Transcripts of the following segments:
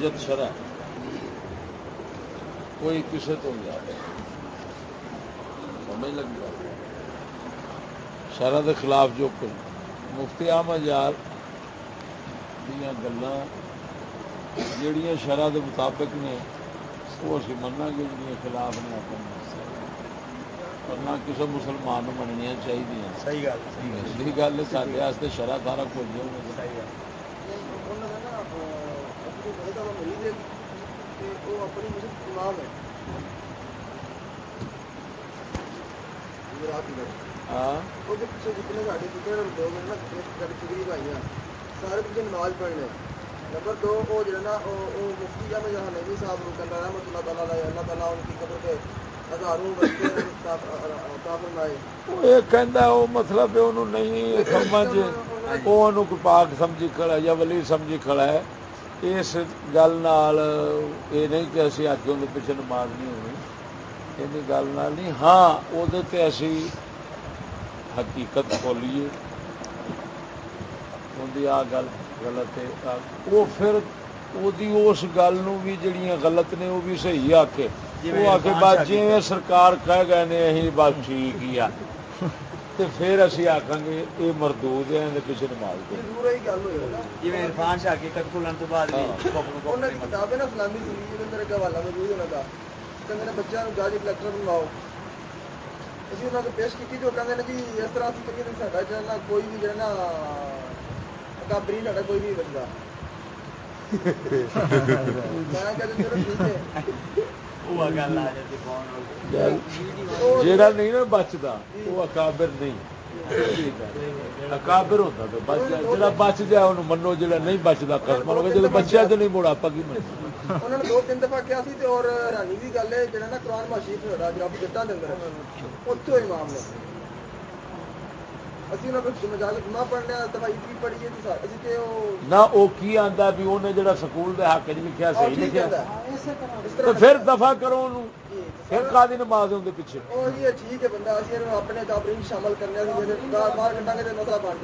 حجت شرح کوئی کسی تو نہیں سمجھ لگ جائے شرح کے خلاف جو کوئی. مفتی احمد یار دیا گلا جڑیاں شرح کے مطابق نے وہ اسی منا گے جی خلاف نے اپنے نہ کسی مسلمان مننیا چاہیے صحیح گل ہے سارے شرح سارا کچھ سارے پیچھے نماز پڑھنے نمبر دو وہ جو نا مفتی جامع جہاں نبی صاحب رکن رحمۃ اللہ تعالیٰ اللہ تعالیٰ ان کی قبر پہ مطلب نہیں سمجھ وہ پاک سمجھی کھڑا یا ولی سمجھی کھڑا ہے۔ اس گل یہ نہیں کہ اسی اگ ان پیچھے نماز نہیں ہونی یہ گل نہیں ہاں وہ اسی حقیقت کھولیے ان آ گل غلط ہے وہ پھر اس گل بھی جڑیاں غلط نے وہ بھی صحیح آ کے وہ آ کے بات جی سرکار کہہ گئے نے بات ٹھیک ہی آ پھر اسی آخان گے یہ مردود ہے پیچھے نماز جی عرفان شاہ کی کٹ کھلن تو بعد کتاب ہے نا اسلامی زندگی میرے حوالہ موجود ہونا تھا۔ کہ بچوں کو گاڑی کلکٹر بنواؤ۔ اسی انہوں نے پیش کی جو کہتے ہیں جی اس طرح سے ساڈا جو کوئی بھی جو ہے نا اکابری ساڈا کوئی نہیں بچتا جیڑا نہیں نا بچتا وہ اکابر نہیں اکابر ہوتا تو بچ جا بچ جائے انہوں منو جا نہیں بچتا قسم جب بچیا تو نہیں موڑا آپ کی انہوں نے دو تین دفعہ کیا سی اور گل ہے نا قرآن جٹا نہ وہ کی آتا بھی انہیں جڑا سکول دے حق لکھا صحیح لکھا پھر دفاع کرو پھر کا دی نماز پیچھے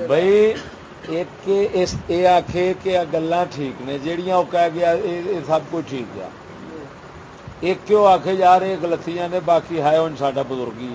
بھائی ایک یہ آخے کہ گلا ٹھیک نے جہیا وہ کہہ گیا یہ سب کچھ ٹھیک ہے ایک آخے یار یہ گلتیاں نے باقی ہے ہوں سا بزرگی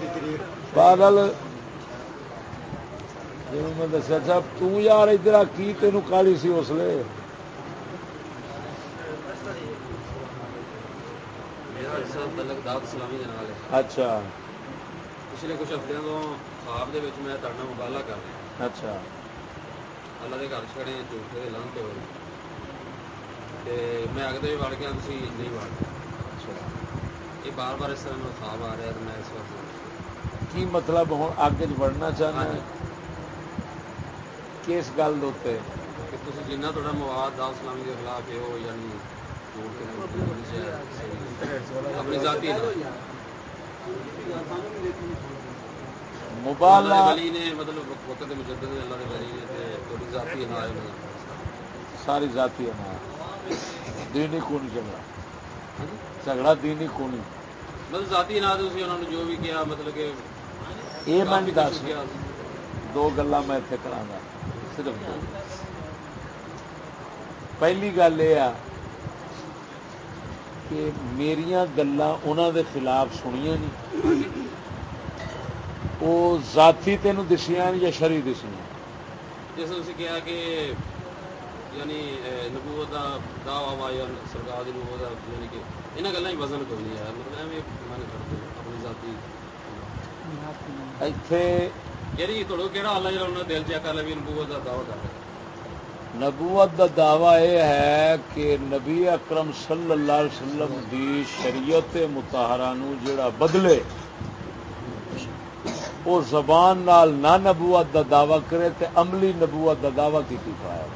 پاگل۔ جی میں دسیا صاحب تار ادھر کی تین کالی سی اس لیے اچھا۔ پچھلے کچھ ہفتے تو خواب میں مبالا کر رہا اچھا۔ اللہ کے گھر چڑے جھوٹے لانتے ہوئے میں اگتے بھی وڑ گیا نہیں وڑ۔ اچھا۔ یہ بار بار اس طرح میں خواب آ رہا ہے میں اس وقت کی مطلب ہوں اگ بڑھنا چاہنا کس گل جنہ تھوڑا مواد دال سلامی کے خلاف ہے یعنی اپنی ذاتی موبائل نے مطلب وقت مجدد اللہ کے ولی نے تھوڑی ذاتی ساری ذاتی ہے دینی کون جھگڑا۔ جھگڑا دینی کونی۔ مطلب ذاتی انہوں نے جو بھی کیا مطلب کہ یہ میں بھی دس دو گلا میں اتنے کرا صرف دو۔ پہلی گل یہ کہ میری گلا انہوں دے خلاف سنیا نہیں۔ وہ ذاتی تین دسیا یا شری دسیا جیسے کیا کہ یعنی نبوت کا دعوی سرکار نبوت یعنی کہ یہاں گلیں وزن کوئی نہیں ہے۔ مطلب اپنی ذاتی نبوت کا دعوی یہ ہے کہ نبی اکرم صلی اللہ علیہ وسلم دی شریعت متحرہ جڑا بدلے وہ زبان نال نہ نبوت دا دعوی کرے تے عملی نبوت دا دعوی کی پایا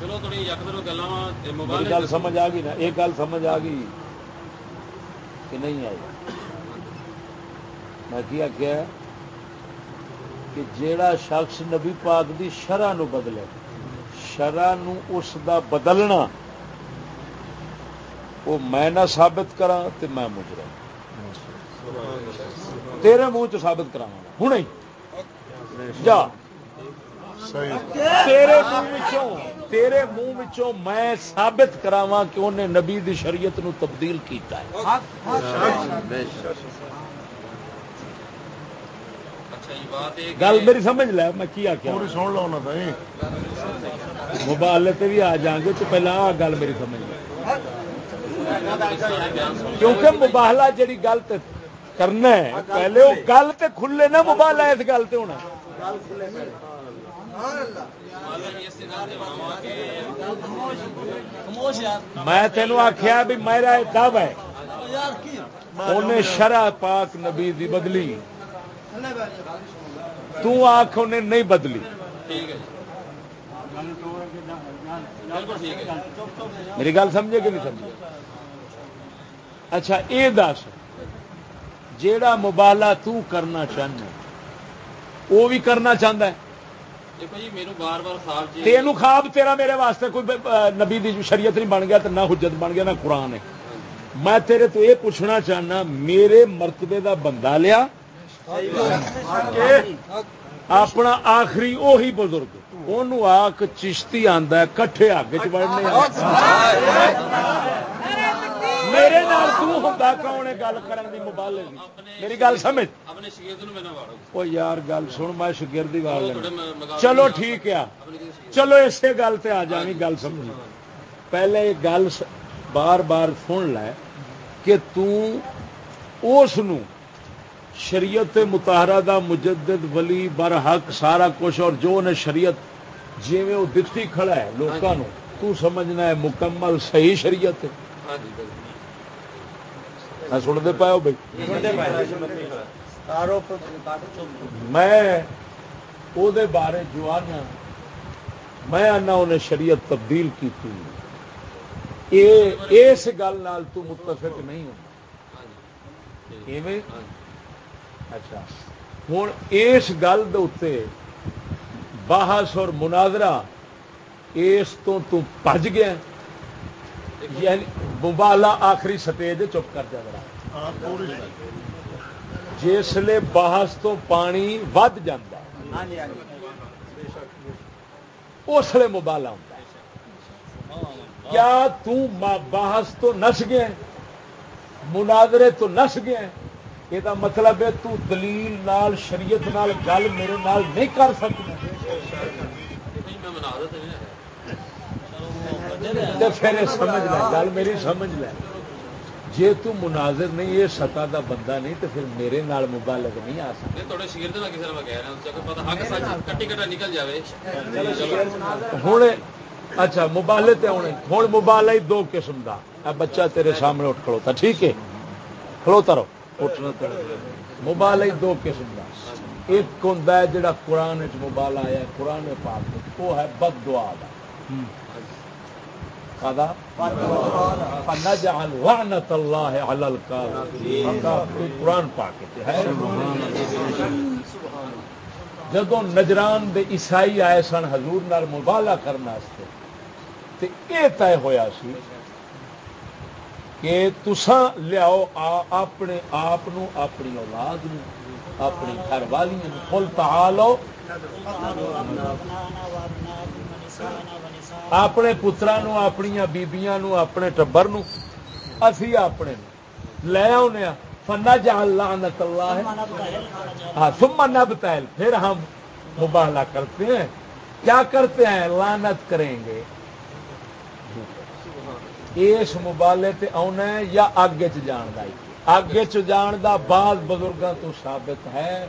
ਚਲੋ ਥੋੜੀ ਯਕਦਰ ਗੱਲਾਂ ਵਾ میری ਮੋਬਾਈਲ گل سمجھ آ گئی نا ایک گل سمجھ آ گئی کہ نہیں آئی میں کیا کیا کہ جیڑا شخص نبی پاک دی شرح نو بدلے شرح نو اس دا بدلنا وہ میں نہ ثابت کرا تے میں مجرم تیرے منہ چ ثابت کرا ہوں ہی جا۔ تیرے منہ وچوں تیرے منہ وچوں میں ثابت کراواں کہ انہیں نبی دی شریعت نو تبدیل کیتا ہے اچھا یہ بات ہے گل میری سمجھ لے میں کیا کیا پوری سن لو نا بھائی موبائل تے بھی آ جائیں گے تو پہلے آ گل میری سمجھ لے۔ کیونکہ مباہلا جڑی گل تے کرنا ہے پہلے وہ گل تے کھلے نا مباہلا اس گل تے ہونا۔ سبحان اللہ میں تینوں آخیا بھی میرا دب ہے۔ انہیں شرع پاک نبی دی بدلی۔ تو آخ انہیں نہیں بدلی۔ میری گل سمجھے کہ نہیں سمجھے؟ اچھا یہ دس۔ جیڑا مبالا تو کرنا چاہنا وہ بھی کرنا چاہتا ہے۔ بار خواب تیرا میرے واسطے کوئی نبی دی شریعت نہیں بن گیا تو نہ حجت بن گیا نہ قرآن ہے۔ میں تیرے تو یہ پوچھنا چاہنا میرے مرتبے دا بندہ لیا اپنا آخری وہی بزرگ انہوں آک چشتی آندا ہے، کٹھے اگ چ وڑنے میرے نال تو ہوندا کون ہے گل کرن دی مبالغ میری گل سمجھ؟ اپنے نو میں نہ واڑو او یار، گل سن، میں شگردی لینا چلو ٹھیک ہے۔ چلو اسی گل تے آ جانی گل سمجھی پہلے یہ گل بار بار سن لے کہ اس شریعت متحرہ دا مجدد ولی برحق سارا کچھ اور جو انہیں شریعت جی وہ دکھتی کھڑا ہے لوگوں تو سمجھنا ہے مکمل صحیح شریعت ہے۔ ہاں جی میں سنتے پاؤ بھائی؟ میں او دے بارے جو آنا میں آنا انہیں شریعت تبدیل کی تھی اے اس گل نال تو متفق نہیں ہوں ہاں جی ایویں ہاں جی اچھا۔ ہوں اس گل دے بحث اور مناظرہ اس تو تو بج گیا۔ یعنی مبالا آخری سٹیج چپ کر جا ہاں جسے بحث تو پانی ود ہے ہاں جی ہاں جی۔ اس لیے مبالا ہے کیا بحث تو نس گیا؟ مناظرے تو نس گیا؟ یہ مطلب ہے تو دلیل نال شریعت نال گل میرے نال نہیں کر سکتا پھر سمجھ لے گل میری سمجھ لے جے تو مناظر نہیں یہ سطح دا بندہ نہیں تو پھر میرے نال مبالغ نہیں آ سکتا ہوں اچھا مبالے تے ہونے ہوں مبالا ہی دو قسم دا بچہ تیرے سامنے اٹھ کھڑوتا ٹھیک ہے کھڑوتا رہو اٹھنا تے مبالا ہی دو قسم دا ایک ہوں جڑا قرآن مبالا آیا قرآن پاک وہ ہے بد دعا لعنت اللہ علی الکاذبین قرآن پاک ہے جدو نجران دے عیسائی آئے سن حضور نال مبالا کرنے تے یہ طے ہویا سی کہ تساں لیاؤ اپنے آپ اپنی اولاد نو، اپنی گھر والی قل تعالو، اپنے پترا نو اپنی بیبیاں نو، اپنے ٹبر نو۔ اسی اپنے نو۔ لے آنے فنا جعل لعنت اللہ ہے ہاں ثم نبتہل پھر ہم مباہلا کرتے ہیں۔ کیا کرتے ہیں؟ لانت کریں گے۔ اس مبالے تے آنا ہے یا اگ چ جان ہی؟ اگ چ جان دا بعض بزرگاں تو ثابت ہے۔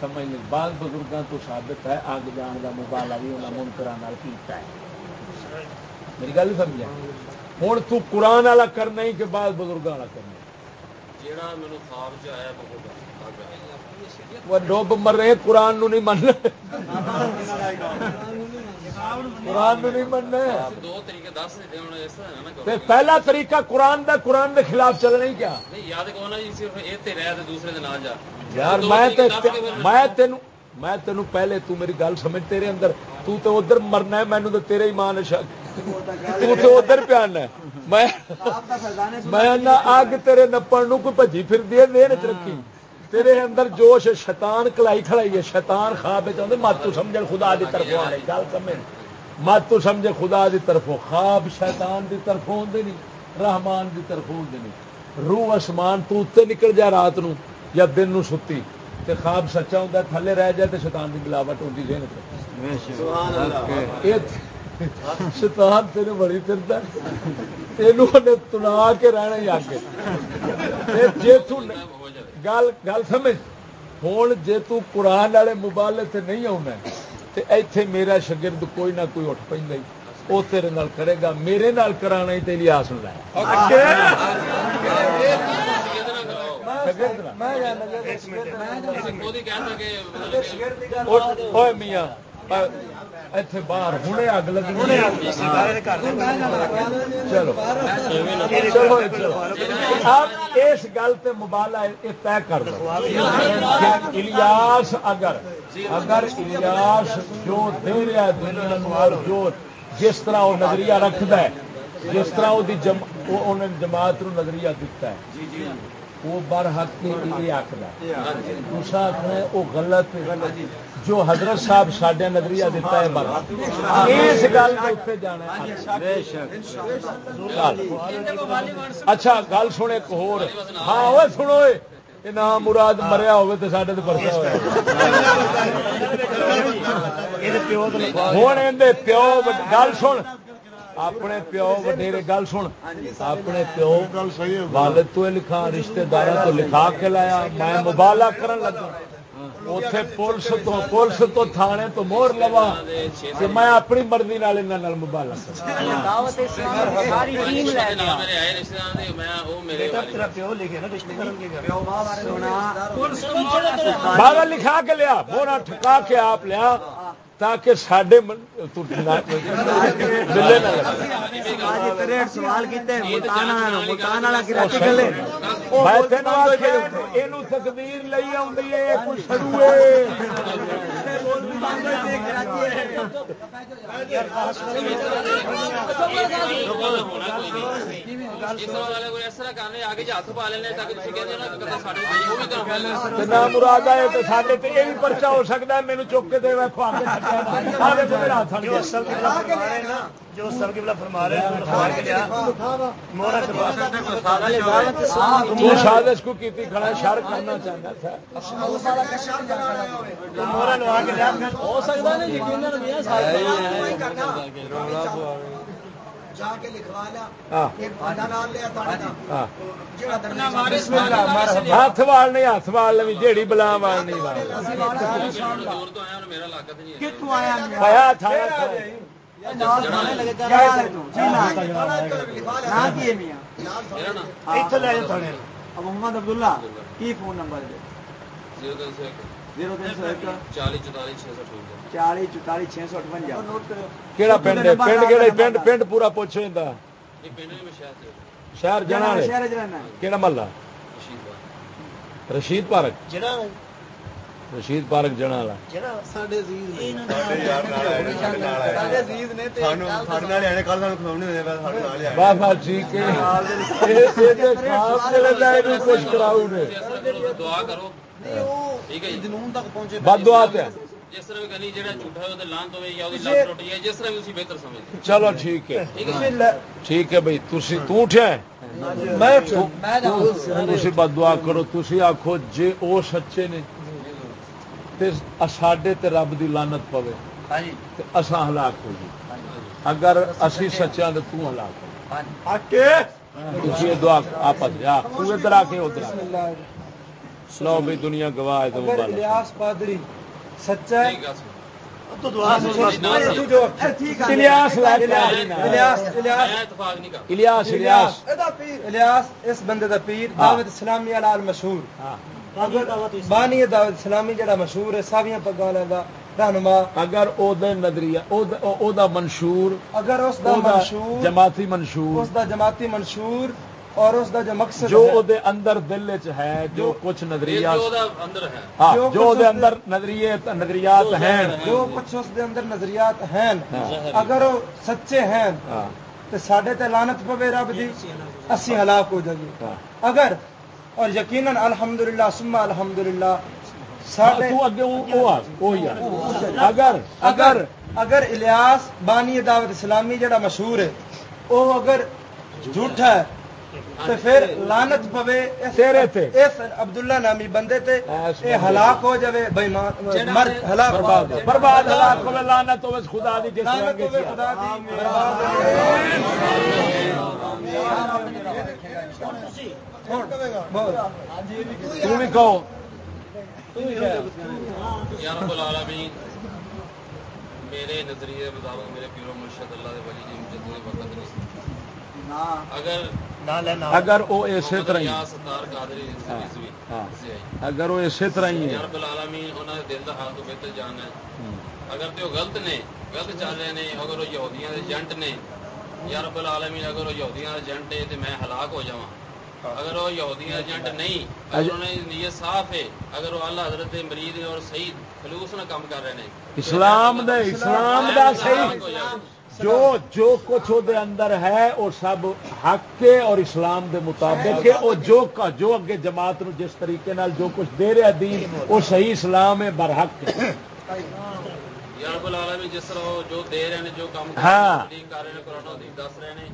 سمجھ لیں بعض بزرگاں تو ثابت ہے اگ جان دا مبالا بھی انہاں منکراں نال کیتا ہے۔ میری گل سمجھا ہوں تو قرآن والا کرنا ہی کہ بعض بزرگاں والا کرنا وہ ڈوب مر رہے قرآن نو نہیں من قرآن نہیں مننا پہلا طریقہ قرآن دا قرآن دے خلاف چلنا ہی کیا؟ نہیں یاد کو نا جی صرف یہ تے رہ تے دوسرے دے نال جا۔ یار میں میں تینوں میں تینوں پہلے تو میری گل سمجھ تیرے اندر تو تے ادھر مرنا ہے مینوں تے تیرے ایمان ہے شک۔ تو تے ادھر پیانا ہے۔ میں میں نہ اگ تیرے نپن نو کوئی بھجی پھر دی دین چ رکھی تیرے اندر جوش شیطان کلائی کھڑائی ہے شیطان خواب چاہتے مت تو سمجھ خدا دی طرفوں آ گل سمجھ مت تو سمجھے خدا دی طرفوں خواب شیطان دی طرفوں ہوندے نہیں رحمان دی طرفوں ہوندے نہیں۔ روح اسمان تو اتنے نکل جا رات نو یا دن نو ستی تے خواب سچا ہوندا تھلے رہ جائے تے شیطان دی ملاوٹ ہوندی ذہن شیطان تیرے بڑی پھردا اینو نے تنا کے رہنا ہی ہو جائے گل گل سمجھ۔ ہوں جے تو قرآن والے مبالے تے نہیں آنا تے ایتھے میرا شگرد کوئی نہ کوئی اٹھ پہ وہ تیرے نال کرے گا میرے نال کرانا ہی مطلب کہ اوے میاں ایتھے باہر اگ لگنی چلو چلو چلو آپ اس گل تے مبالا طے کر دو الیاس اگر اگر الیاس جو دے رہا دنیا جو جس طرح وہ نظریہ رکھتا ہے جس طرح وہ جماعت نظریہ دیتا ہے وہ بر حق یہ آخر دوسرا ہے وہ غلط جو حضرت صاحب سڈیا نظریہ دیتا ہے بر اس گل اتنے جانا ہے اچھا گل سن ایک ہور۔ ہاں سنو نام مراد مریا ہوے تو سڈے تو پرچا ہوا ہوں اندر پیو گل سن۔ اپنے پیو وڈیرے گل سن۔ اپنے پیو والد تو لکھا رشتہ دار تو لکھا کے لایا۔ میں مبالا کرن لگا۔ اتے پولیس تو پولیس تو تھانے تو مور لوا کہ میں اپنی مرضی نال انہاں نال مبالا میرے بارہ لکھا کے لیا بونا ٹھکا کے آپ لیا۔ تاکہ سڈے ملے نہ سوال کیتے ملتان والا ملتان والا کراچی گلے میں تینوں آخیا یہ تقدیر لئی آئی والے کوئی اس طرح کرنے ہاتھ پا تاکہ مراد آئے تو سارے یہ بھی پرچا ہو سکتا ہے مینو چک کے دے ہاتھ جو سب کے بلا فرما رہے ہیں لکھوا کے لیا مورا کروا تو سازش کو کیتی کھڑا شر کرنا چاہتا تھا۔ مورا لوا کے لیا۔ ہو سکتا نہیں جا کے ہاں۔ ہاں۔ ہاتھ وال نہیں ہاتھ وال نہیں جیڑی بلا وال نہیں وال۔ دور تو آیا میرا؟ علاقہ تو نہیں ہے کتوں آیا؟ اب محمد عبداللہ کی فون نمبر ہے۔ زیرو تین سو ایک چھ سو پنڈ پنڈ پنڈ پورا پوچھو شہر جنا شہر محلہ؟ رشید پارک۔ رشید پارک جنا والا ٹھیک ہے کچھ کراؤ نے دعا کرو ٹھیک ہے جنون تک پہنچے بد دعا تے جس طرح بھی کرنی جہاں جھوٹا ہے وہ لانت ہوئے یا وہ لت ٹوٹی ہے جس طرح بھی اسی بہتر سمجھ چلو ٹھیک ہے ٹھیک ہے بھائی تسی تو اٹھیا ہے میں تسی بد دعا کرو تسی آکھو جے او سچے نے تے ساڈے تے رب دی لعنت پوے۔ تے اساں ہلاک ہو جی۔ اگر اسی سچیاں تے تو ہلاک ہو۔ تسی یہ دعا آپس جا تو ادھر آ کے ادھر آ کے۔ لو بھی دنیا گواہ ہے تو مبارک۔ پادری سچا ہے تو الیاس جی اس بندے دا پیر ہاں۔ دعوت اسلامی مشہور۔ ہاں۔ بانی دعوت اسلامی جڑا مشہور ہے ساویاں پگا لیندا رہنما اگر او دے نظریہ او دا منشور اگر اس دا منشور جماعتی منشور اس دا جماعتی منشور اور اس دا جو مقصد جو او دے اندر دل وچ ہے جو کچھ نظریات جو دا اندر ہے ہاں جو دے اندر نظریے نظریات ہیں جو کچھ اس دے اندر نظریات ہیں اگر وہ سچے ہیں تے ساڈے تے لعنت پے رب دی اسی ہلاک ہو جائیے اگر اور یقیناً الحمدللہ او او وہی آ اگر اگر اگر الیاس بانی دعوت اسلامی جڑا مشہور ہے وہ اگر جھوٹا ہے تو پھر لعنت پوے اس- تیرے تے۔ اس عبداللہ نامی بندے تے اے ہلاک ہو جاوے بے ایمان مر ہلاک برباد ہو برباد ہلاک ہوے لعنت ہوے خدا دی جس لعنت رنگ کیا خدا دی۔ برباد ہو تو بھی کہو یا رب العالمین میرے نظریے مطابق میرے پیرو مرشد اللہ دے ولی جی مجدد وقت نہیں۔ اگر اگر او اسی طرح ہی۔ یا ستار قادری ہاں، ہاں۔ سے اگر وہ اسی طرح ہی۔ یا ہے رب العالمین انہاں دے دل دا حال تو بہتر جاننا ہے۔ اگر تے وہ غلط نے غلط چل رہے نے اگر وہ یہودیاں دے ایجنٹ نے۔ یا رب العالمین اگر وہ یہودیاں دے ایجنٹ ہے تے میں ہلاک ہو جاواں۔ اگر وہ یہودیاں دے ایجنٹ نہیں اگر انہوں نے نیت صاف ہے اگر وہ اللہ حضرت مرید اور صحیح خلوص نہ کام کر رہے نے اسلام دے اسلام دا صحیح جو جو کچھ وہ اندر ہے وہ سب حق کے اور اسلام دے مطابق ہے۔ اور جو کا جو اگے جماعت نو جس طریقے نال جو کچھ دے رہا دین وہ صحیح اسلام ہے برحق ہے۔ یا رب العالمین جس طرح جو دے رہے ہیں جو کام کر ہاں۔ رہے ہیں کر رہے ہیں قرآن حدیث دس رہے ہیں۔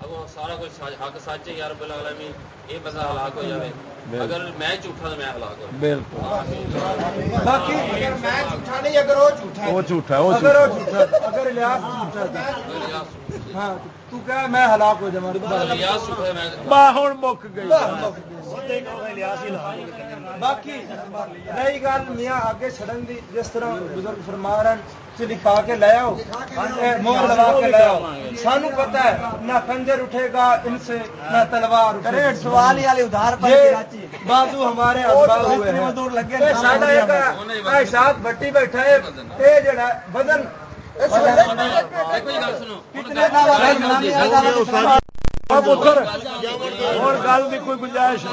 اب سارا کچھ حق سچ ہے یا رب العالمین یہ بندہ ہلاک ہو جائے اگر میں جھوٹا تو میں ہلاک ہو بالکل۔ باقی اگر میں جھوٹا نہیں اگر وہ جھوٹا ہے۔ وہ جھوٹا ہے وہ اگر وہ جھوٹا اگر الیاس جھوٹا ہے۔ ہاں تو میں ہلاک ہو جاواں الیاس جھوٹا ہے میں با ہن مک گئی۔ باقی رہی گل میاں آگے چڑن دی جس طرح بزرگ فرما رہے ہیں لکھا کے لے آؤ۔ لگا کے لے آؤ۔ سانو پتہ ہے نہ خنجر اٹھے گا ان سے نہ تلوار سوال ہی والے ادھار پر بازو ہمارے ہوئے ہیں۔ احساس بٹی بیٹھا ہے اے جڑا بدن۔ اور گل کوئی گنجائش